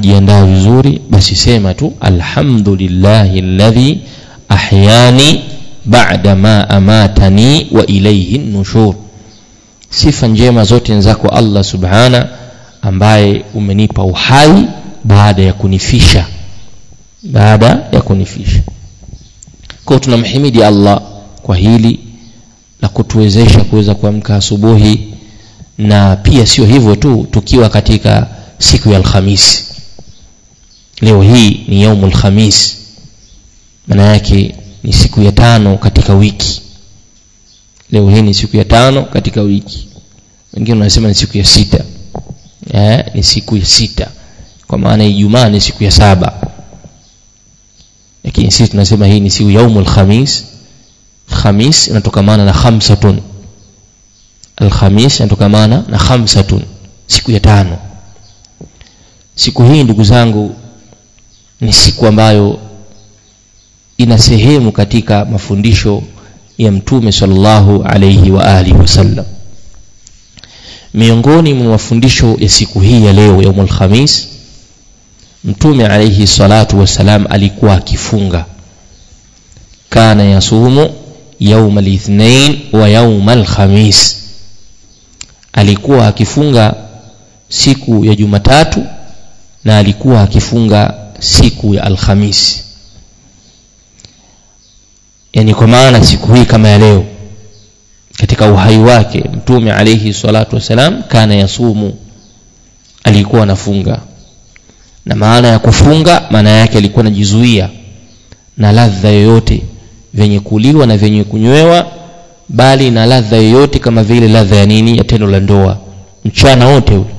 kujiandaa vizuri basi sema tu alhamdulillahi alladhi ahyani ba'da ma amatani wa ilayhi nushur. Sifa njema zote ni zako Allah subhana ambaye umenipa uhai baada ya kunifisha. Baada ya kunifisha. Kwa tunamhimidi Allah kwa hili la kutuwezesha kuweza kuamka asubuhi na pia sio hivyo tu tukiwa katika siku ya Alhamisi leo hii ni yaumul khamis. Maana yake ni siku ya tano katika wiki. Leo hii ni siku ya tano katika wiki. Wengine wanasema ni siku ya sita. Eh, ni siku ya sita. Kwa maana Ijumaa ni siku ya saba. Lakini sisi tunasema hii ni siku yaumul khamis. Khamis inatokamana na khamsatun. Alkhamis inatokamana na khamsatun. Siku ya tano. Siku hii ndugu zangu ni siku ambayo ina sehemu katika mafundisho ya mtume sallallahu alayhi wa alihi wasallam. Miongoni mwa mafundisho ya siku hii ya leo yaumul khamis mtume alayhi salatu wasalam alikuwa akifunga. Kana yasumu yauma lithnain wa yauma alkhamis alikuwa akifunga siku ya jumatatu na alikuwa akifunga siku ya alhamisi yani kwa maana siku hii kama ya leo katika uhai wake mtume alayhi salatu wasalam kana yasumu alikuwa anafunga. Na maana ya kufunga maana yake alikuwa anajizuia na ladha yoyote vyenye kuliwa na venye kunywewa bali na ladha yoyote kama vile ladha ya nini ya tendo la ndoa mchana wote ule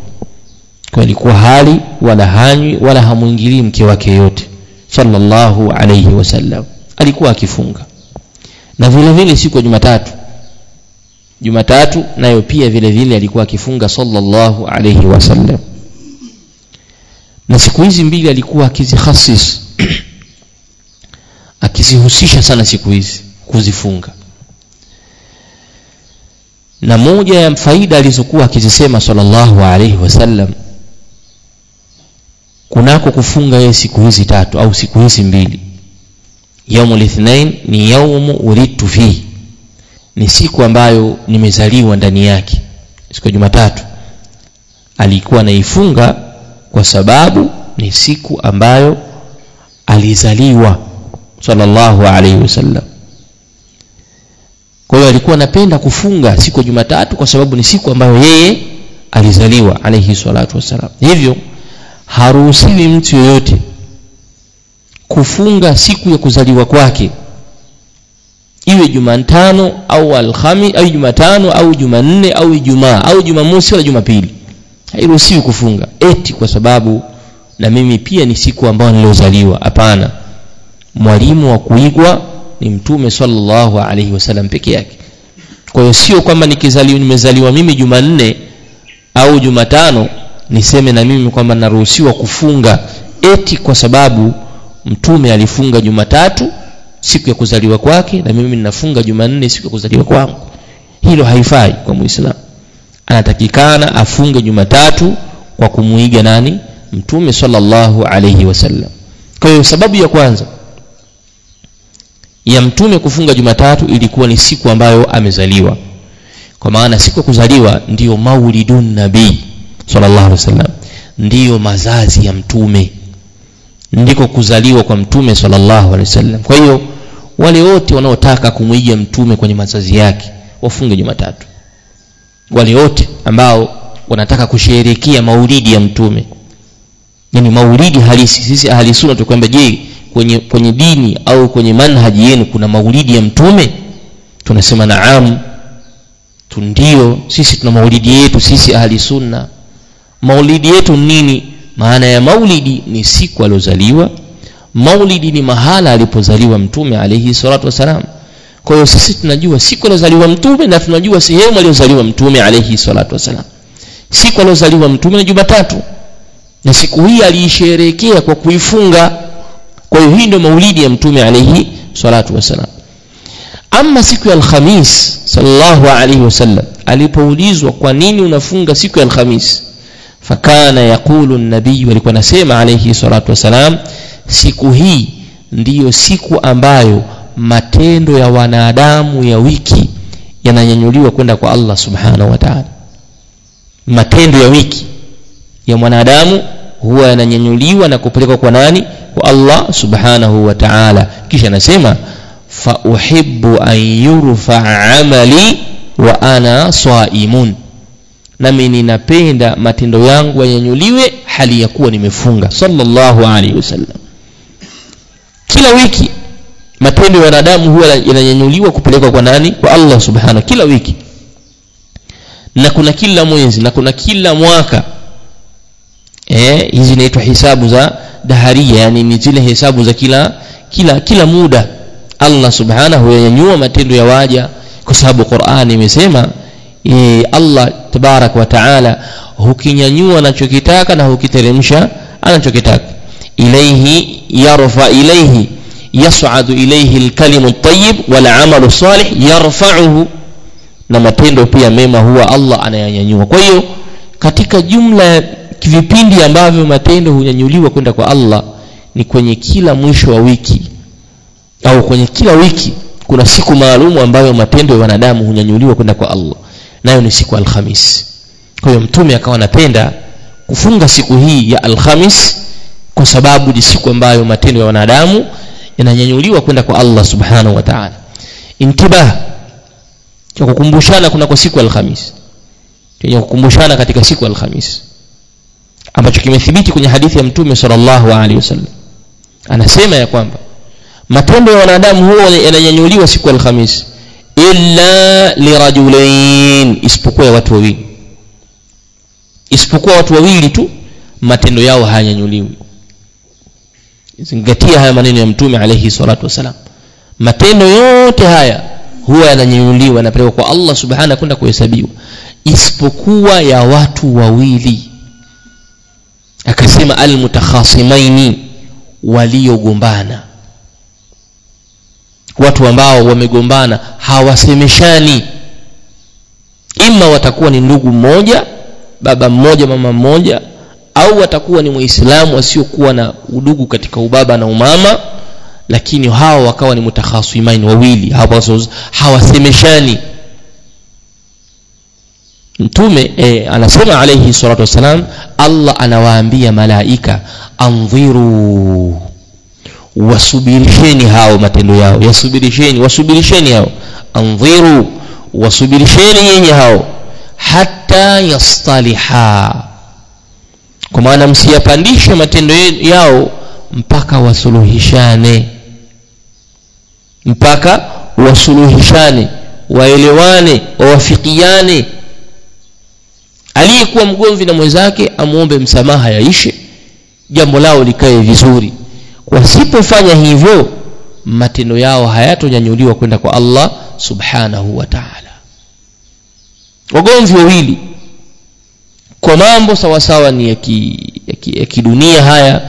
kwa ilikuwa hali wala hanywi wala hamwingilii mke wake yote. Sallallahu alayhi wasallam alikuwa akifunga. Na vile vile siku ya Jumatatu. Jumatatu nayo pia vile vile alikuwa akifunga sallallahu alayhi wasallam na siku hizi mbili alikuwa akizihasis akizihusisha sana siku hizi kuzifunga. Na moja ya faida alizokuwa akizisema sallallahu alayhi wasallam kunako kufunga yeye siku hizi tatu au siku hizi mbili. Yaumu lithnain ni yaumu ulidtu fihi. Ni siku ambayo nimezaliwa ndani yake. Siku ya Jumatatu. Alikuwa naifunga kwa sababu ni siku ambayo alizaliwa sallallahu alaihi wasallam. Kwa hiyo alikuwa anapenda kufunga siku ya Jumatatu kwa sababu ni siku ambayo yeye alizaliwa alaihi salatu wasallam hivyo haruhusiwi mtu yoyote kufunga siku ya kuzaliwa kwake. Iwe Jumatano au Alhamisi au Jumatano au Jumanne au Ijumaa au Jumamosi au Jumapili. Hairuhusiwi kufunga. Eti kwa sababu na mimi pia ni siku ambayo niliozaliwa hapana. Mwalimu wa kuigwa ni mtume sallallahu alaihi wasallam peke yake. Kwa hiyo sio kwamba nikizaliwa nimezaliwa mimi Jumanne au Jumatano niseme na mimi kwamba naruhusiwa kufunga eti kwa sababu mtume alifunga Jumatatu siku ya kuzaliwa kwake na mimi ninafunga Jumanne siku ya kuzaliwa kwangu. Hilo haifai kwa muislamu. Anatakikana afunge Jumatatu kwa kumuiga nani? Mtume sallallahu alayhi wasallam. Kwa hiyo sababu ya kwanza ya mtume kufunga Jumatatu ilikuwa ni siku ambayo amezaliwa. Kwa maana siku ya kuzaliwa ndiyo maulidun nabii sallallahu alaihi wasallam. Ndiyo mazazi ya mtume. Ndiko kuzaliwa kwa mtume sallallahu alaihi wasallam. Kwa hiyo wale wote wanaotaka kumwiga mtume kwenye mazazi yake wafunge Jumatatu. Wale wote ambao wanataka kusherehekea maulidi ya mtume. Yani maulidi halisi sisi ahli sunna je kwenye kwenye dini au kwenye manhaji yenu kuna maulidi ya mtume? Tunasema naam. Ndio sisi tuna maulidi yetu sisi ahli sunna maulidi yetu nini? Maana ya maulidi ni siku aliozaliwa maulidi ni mahala alipozaliwa mtume alayhi salatu wasalam kwa hiyo sisi tunajua siku aliozaliwa mtume na tunajua sehemu aliozaliwa mtume alayhi salatu wasalam siku aliozaliwa mtume ni Jumatatu. Na siku hii aliisherehekea kwa kuifunga. Kwa hiyo hii ndio maulidi ya mtume alayhi salatu wasalam ama siku ya alhamis sallallahu alayhi wasallam alipoulizwa kwa nini unafunga siku ya alhamis fakana yaqulu nabii alikuwa nasema alayhi salatu wasalam siku hii ndiyo siku ambayo matendo ya wanadamu ya wiki yananyanyuliwa kwenda kwa Allah subhanahu wa ta'ala. Matendo ya wiki ya mwanadamu huwa yananyanyuliwa na kupelekwa kwa nani? Kwa Allah subhanahu wa ta'ala. Kisha anasema fa uhibbu an yurfa amali wa ana saimun nami ninapenda matendo yangu yanyanyuliwe hali ya kuwa nimefunga. Sallallahu alaihi wasallam. Kila wiki matendo ya wanadamu huwa yananyanyuliwa kupelekwa kwa nani? Kwa Allah subhanahu kila wiki. Na kuna kila mwezi na kuna kila mwaka. Eh hizi inaitwa hisabu za daharia yani ni zile hesabu za kila kila kila muda. Allah subhanahu yanyanyua matendo ya waja kwa sababu Qur'ani imesema e, Allah tabarak wa taala hukinyanyua anachokitaka na hukiteremsha anachokitaka. Ilayhi yarfa ilaihi yas'adu ilaihi al-kalimu at-tayyib wal salih yarfa'uhu. Na matendo pia mema huwa Allah anayanyanyua. Kwa hiyo katika jumla ya vipindi ambavyo matendo hunyanyuliwa kwenda kwa Allah ni kwenye kila mwisho wa wiki. Au kwenye kila wiki kuna siku maalumu ambayo matendo ya wanadamu hunyanyuliwa kwenda kwa Allah nayo ni siku alhamis. Kwa hiyo mtume akawa anapenda kufunga siku hii ya alhamis kwa sababu ni siku ambayo matendo ya wanadamu yananyanyuliwa kwenda kwa Allah subhanahu wa ta'ala. Intibah cha kukumbushana kuna kwa siku alhamis. Chenye kukumbushana katika siku alhamis. Ambacho kimethibiti kwenye hadithi ya mtume sallallahu alaihi wasallam. Anasema ya kwamba matendo ya wanadamu huwa yananyanyuliwa siku alhamis illa lirajulain isipokuwa ya watu wawili. Isipokuwa watu wawili tu matendo yao hayanyanyuliwi. Zingatia haya maneno ya mtume alayhi salatu wasalam matendo yote haya huwa yananyanyuliwa yanapelekwa kwa Allah subhanahu kwenda kuhesabiwa. Isipokuwa ya watu wawili. Akasema almutakhasimaini waliogombana watu ambao wamegombana hawasemeshani. Ima watakuwa ni ndugu mmoja baba mmoja mama mmoja au watakuwa ni muislamu wasiokuwa na udugu katika ubaba na umama lakini hawa wakawa ni mutakhasimain wawili. Hawasemeshani. Mtume e, anasema alayhi salatu wasalam Allah anawaambia malaika andhiru wasubirisheni hao matendo yao yasubirisheni wasubirisheni hao. Andhiru wasubirisheni nyinyi hao. Hata yastaliha kwa maana msiyapandishe matendo yao mpaka wasuluhishane mpaka wasuluhishane waelewane wawafikiane. Aliyekuwa mgomvi na mwenzake amuombe msamaha yaishe jambo lao likae vizuri wasipofanya hivyo matendo yao hayatonyanyuliwa kwenda kwa Allah subhanahu wa ta'ala. Wagomvi wawili kwa mambo sawasawa ni ya kidunia ki, haya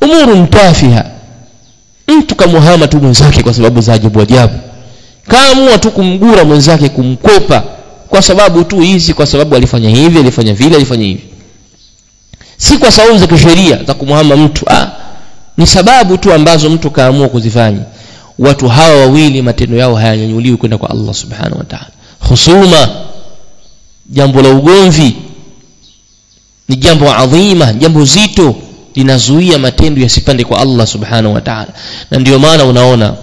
umuru mtafiha mtu kamuhama tu mwenzake kwa sababu za ajabu ajabu. Kaamua tu kumgura mwenzake kumkopa kwa sababu tu hizi kwa sababu alifanya hivi alifanya vile alifanya hivi. Si kwa sababu za kisheria za kumuhama mtu ah ni sababu tu ambazo mtu kaamua kuzifanya. Watu hawa wawili matendo yao hayanyanyuliwi kwenda kwa Allah subhanahu wa ta'ala. Husuma jambo la ugomvi ni jambo adhima jambo zito linazuia matendo yasipande kwa Allah subhanahu wa ta'ala. Na ndio maana unaona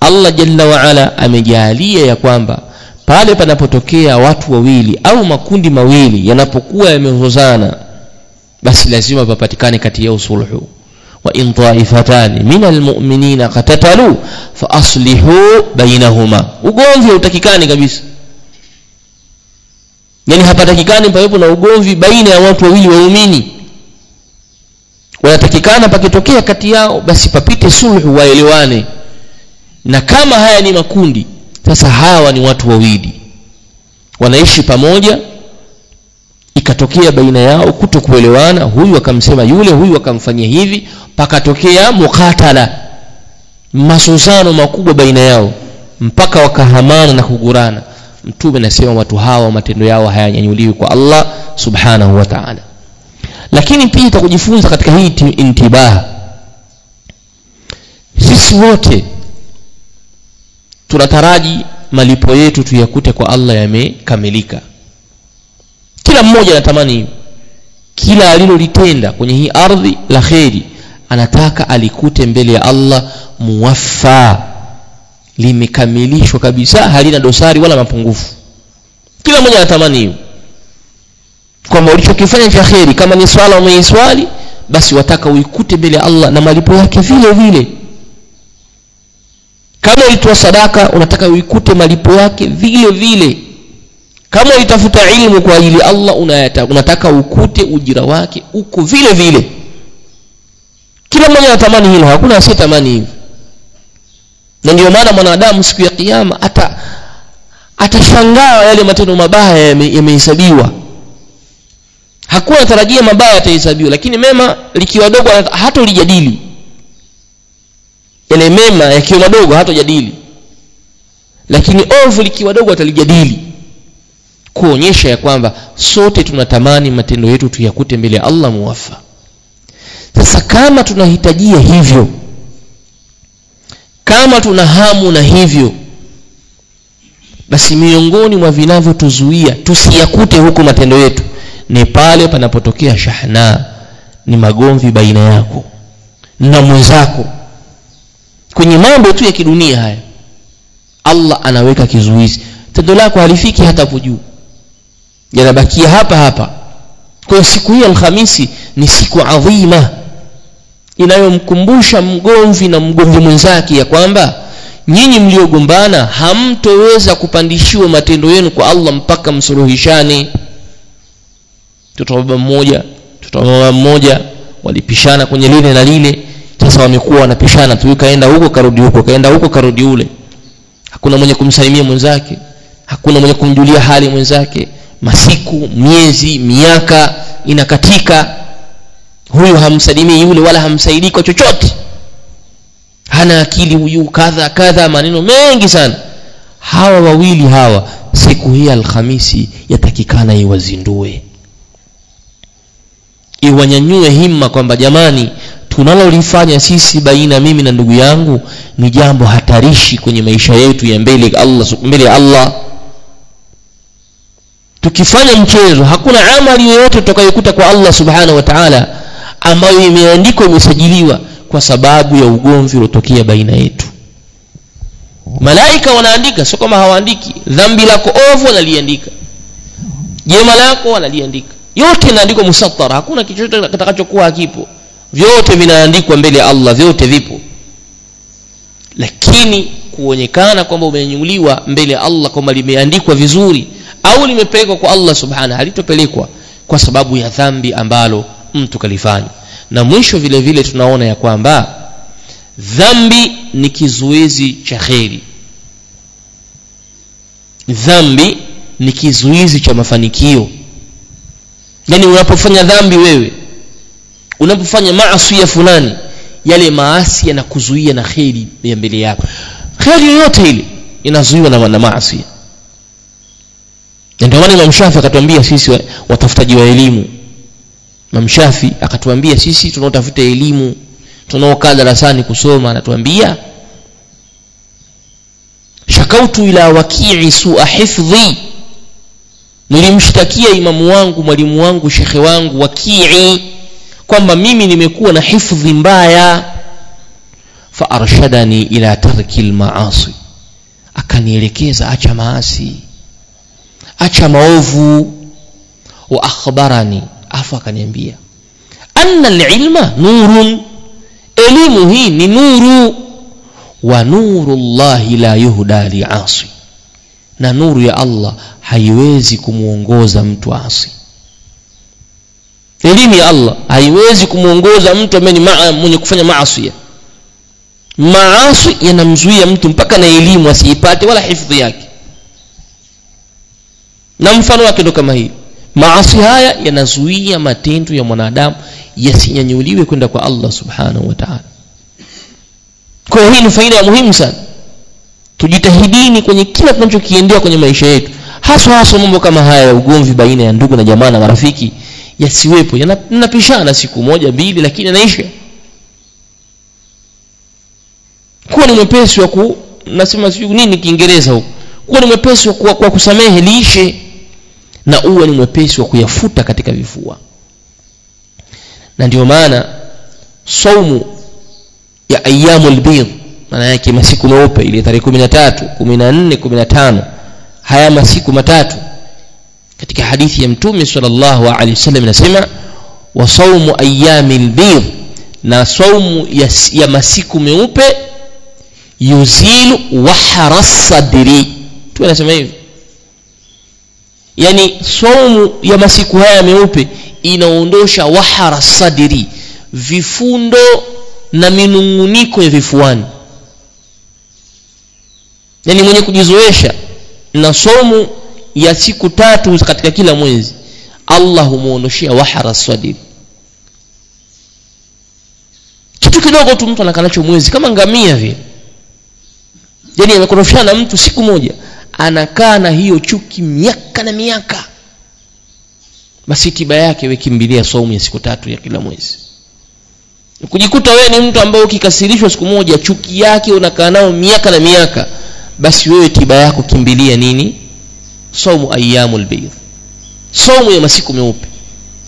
Allah jalla wa ala amejalia ya kwamba pale panapotokea watu wawili au makundi mawili yanapokuwa yamehozana basi lazima papatikane kati yao sulhu taifatan min almu'minina qatatalu fa aslihu bainahuma. Ugomvi utakikani kabisa. Yani hapatakikani pawepo na ugomvi baina ya watu wawili waumini. Wanatakikana pakitokea kati yao basi papite sulhu waelewane. Na kama haya ni makundi sasa hawa ni watu wawili. Wanaishi pamoja ikatokea baina yao kutokuelewana huyu akamsema yule huyu akamfanyia hivi pakatokea mukatala masozano makubwa baina yao mpaka wakahamana na kugurana. Mtume anasema watu hawa matendo yao hayanyanyuliwi kwa Allah subhanahu wa ta'ala. Lakini pia itakujifunza katika hii intibaha. Sisi wote tunataraji malipo yetu tuyakute kwa Allah yamekamilika kila mmoja anatamani kila alilolitenda kwenye hii ardhi la kheri anataka alikute mbele ya Allah muwaffa. Limekamilishwa kabisa halina dosari wala mapungufu. Kila mmoja anatamani hiyo. Kwamba ulichokifanya cha kheri kama ni swala umeiswali basi wataka uikute mbele ya Allah na malipo yake vile vile. Kama ulitoa sadaka unataka uikute malipo yake vile vile kama ulitafuta ilmu kwa ajili Allah unayata, unataka ukute ujira wake uko vile vile. Kila mmoja anatamani hilo hakuna asiyetamani hivyo. Na ndio maana mwanadamu siku ya kiyama ata atashangaa yale matendo mabaya yamehesabiwa. Hakuna anatarajia mabaya yatahesabiwa lakini mema likiwa dogo hata ulijadili yale mema yakiwa madogo hatojadili. Lakini ovu likiwa dogo atalijadili kuonyesha ya kwamba sote tunatamani matendo yetu tuyakute mbele ya Allah muwafa sasa kama tunahitajia hivyo kama tuna hamu na hivyo basi miongoni mwa vinavyotuzuia tusiyakute huku matendo yetu ni pale panapotokea shahna ni magomvi baina yako na mwenzako. Kwenye mambo tu ya kidunia haya Allah anaweka kizuizi. Tendo lako halifiki hata hapo juu yanabakia hapa hapa. Kwa siku hii alhamisi ni siku adhima inayomkumbusha mgomvi na mgomvi mwenzake ya kwamba nyinyi mliogombana hamtoweza kupandishiwa matendo yenu kwa Allah mpaka msuluhishane. Baba mmoja mama mmoja walipishana kwenye lile na lile. Sasa wamekuwa wanapishana tu kaenda huko karudi huko kaenda huko karudi ule. Hakuna mwenye kumsalimia mwenzake hakuna mwenye kumjulia hali mwenzake masiku miezi miaka inakatika. Huyu hamsalimii yule wala hamsaidii kwa chochote. Hana akili huyu kadha kadha maneno mengi sana. Hawa wawili hawa siku hii alhamisi yatakikana iwazindue. Iwanyanyue himma kwamba jamani tunalolifanya sisi baina mimi na ndugu yangu ni jambo hatarishi kwenye maisha yetu ya mbele Allah mbele ya Allah tukifanya mchezo hakuna amali yoyote tutakayokuta kwa Allah subhanahu wa ta'ala ambayo imeandikwa imesajiliwa kwa sababu ya ugomvi uliotokea baina yetu. Malaika wanaandika sio kama hawaandiki. Dhambi lako ovu wanaliandika. Jema lako wanaliandika. Yote inaandikwa musattara hakuna kichochote kitakachokuwa hakipo. Vyote vinaandikwa mbele ya Allah vyote vipo. Lakini kuonekana kwamba umenyuliwa mbele ya Allah kwamba limeandikwa vizuri au limepelekwa kwa Allah subhanahu halitopelekwa kwa sababu ya dhambi ambalo mtu kalifanya. Na mwisho vile vile tunaona ya kwamba dhambi ni kizuizi cha kheri. Dhambi ni kizuizi cha mafanikio. Yani unapofanya dhambi wewe unapofanya maasi ya fulani yale maasi yanakuzuia na kheri ya mbele yako. Kheri yoyote ile inazuiwa na, na ndio maana Imam Shafi akatuambia sisi watafutaji wa elimu. Imam Shafi akatuambia sisi tunaotafuta elimu tunaokaa darasani kusoma anatuambia shakautu ila wakii su'a hifdhi. Nilimshtakia imamu wangu mwalimu wangu shekhe wangu wakii kwamba mimi nimekuwa na hifdhi mbaya. Fa arshadani ila tarki lmaasi, akanielekeza acha maasi acha maovu. Wa akhbarani. Afu akaniambia anna alilma nurun. Elimu hii ni nuru. Wa nuru la yuhda liasi na nuru ya Allah haiwezi kumuongoza mtu asi. Elimu ya Allah haiwezi kumuongoza mtu ambaye mwenye kufanya maasi. Maasi yanamzuia mtu mpaka na elimu asiipate wala hifadhi yake na mfano wake ndo kama hii maasi haya yanazuia matendo ya mwanadamu yasinyanyuliwe kwenda kwa Allah subhanahu wa ta'ala. Kwa hiyo hii ni faida ya muhimu sana. Tujitahidini kwenye kila tunachokiendea kwenye maisha yetu haswa haswa mambo kama haya ya ugomvi baina ya ndugu na jamaa na marafiki yasiwepo yanapishana siku moja mbili lakini yanaisha. Kuwa ni mwepesi wa ku nasema sijui nini kiingereza huko kuwa ni mwepesi wa, kwa, wa kusamehe liishe na uwe ni mwepesi wa kuyafuta katika vifua. Na ndio maana saumu ya ayyamul bidh maana yake masiku meupe ile tarehe 13 14 15 haya masiku matatu katika hadithi ya mtume sallallahu alaihi wasallam inasema wa saumu ayyamil bidh na saumu ya, ya masiku meupe yuzilu wahara sadri tu anasema hivi. Yani saumu ya masiku haya meupe inaondosha wahara sadiri vifundo na minunguniko ya vifuani. Yani mwenye kujizoesha na somu ya siku tatu katika kila mwezi Allah humuondoshia wahara sadiri kitu kidogo tu mtu anakanacho mwezi kama ngamia vile. Yani amekorofishana na mtu siku moja anakaa na hiyo chuki miaka na miaka. Basi tiba yake wekimbilia saumu ya siku tatu ya kila mwezi. Kujikuta wewe ni mtu ambaye ukikasirishwa siku moja chuki yake unakaa nao miaka na miaka basi wewe tiba yako kimbilia nini? Saumu ayyamul bayd saumu ya masiku meupe.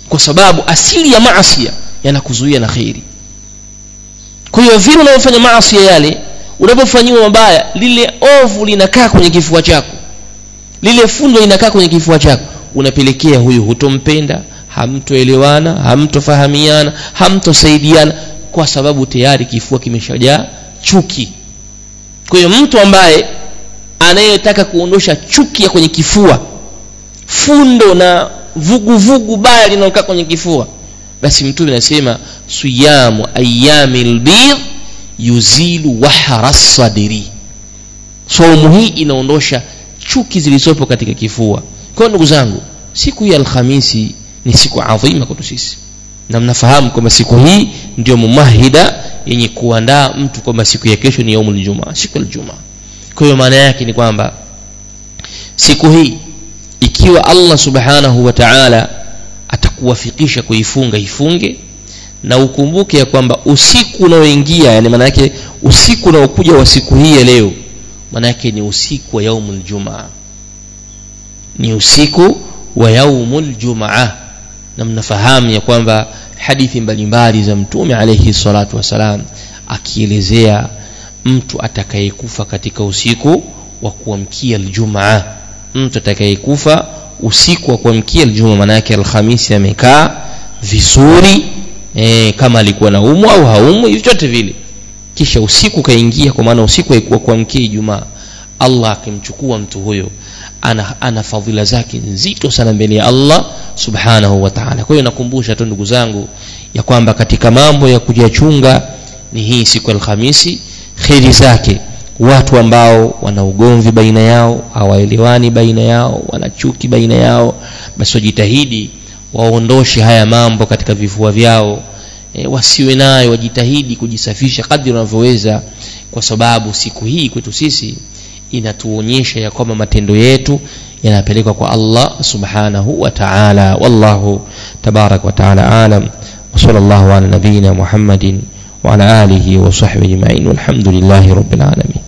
Kwa sababu asili ya maasi yanakuzuia na khairi kwa hiyo vile unavyofanya maasi yale unapofanyiwa mabaya lile ovu linakaa kwenye kifua chako. Lile fundo linakaa kwenye kifua chako. Unapelekea huyu hutompenda hamtoelewana hamtofahamiana hamtosaidiana kwa sababu tayari kifua kimeshajaa chuki. Kwa hiyo mtu ambaye anayetaka kuondosha chuki ya kwenye kifua fundo na vuguvugu vugu baya linaokaa kwenye kifua basi mtume anasema siyamu ayami bidh yuzilu wahara sadiri saumu hii inaondosha chuki zilizopo katika kifua. Kwa ndugu zangu siku ya alhamisi ni siku adhima kwetu sisi. Na mnafahamu kwamba siku hii ndio mumahida yenye kuandaa mtu kwamba siku ya kesho ni yaumul jumaa siku ya jumaa kwa hiyo maana yake ni kwamba siku hii ikiwa Allah subhanahu wa ta'ala atakuwafikisha kuifunga ifunge na ukumbuke ya kwamba usiku unaoingia yani maana yake usiku unaokuja wa siku hii ya leo maana yake ni usiku wa yaumul jumaa ni usiku wa yaumul jumaa na mnafahamu ya kwamba hadithi mbalimbali za mtume alayhi salatu wasalam akielezea mtu atakayekufa katika usiku wa kuamkia aljumaa mtu atakayekufa usiku wa kuamkia aljumaa maana yake alhamisi amekaa vizuri e, kama alikuwa na umu au haumu vyote vile. Kisha usiku kaingia kwa maana usiku haikuwa kuamkia ijumaa. Allah akimchukua mtu huyo ana, ana fadhila zake nzito sana mbele ya Allah subhanahu wa ta'ala. Kwa hiyo nakumbusha tu ndugu zangu ya kwamba katika mambo ya kujachunga ni hii siku Alhamisi kheri zake. Watu ambao wana ugomvi baina yao hawaelewani baina yao wana chuki baina yao basi wajitahidi waondoshe haya mambo katika vifua vyao e, wasiwe nayo wajitahidi kujisafisha kadri wanavyoweza kwa sababu siku hii kwetu sisi inatuonyesha ya kwamba matendo yetu yanapelekwa kwa Allah subhanahu wa ta'ala. Wallahu tabarak wa ta'ala alam. Wa sallallahu ala nabina muhammadin wa ala alihi wa sahbihi ajma'in. Walhamdulillahi rabbil alamin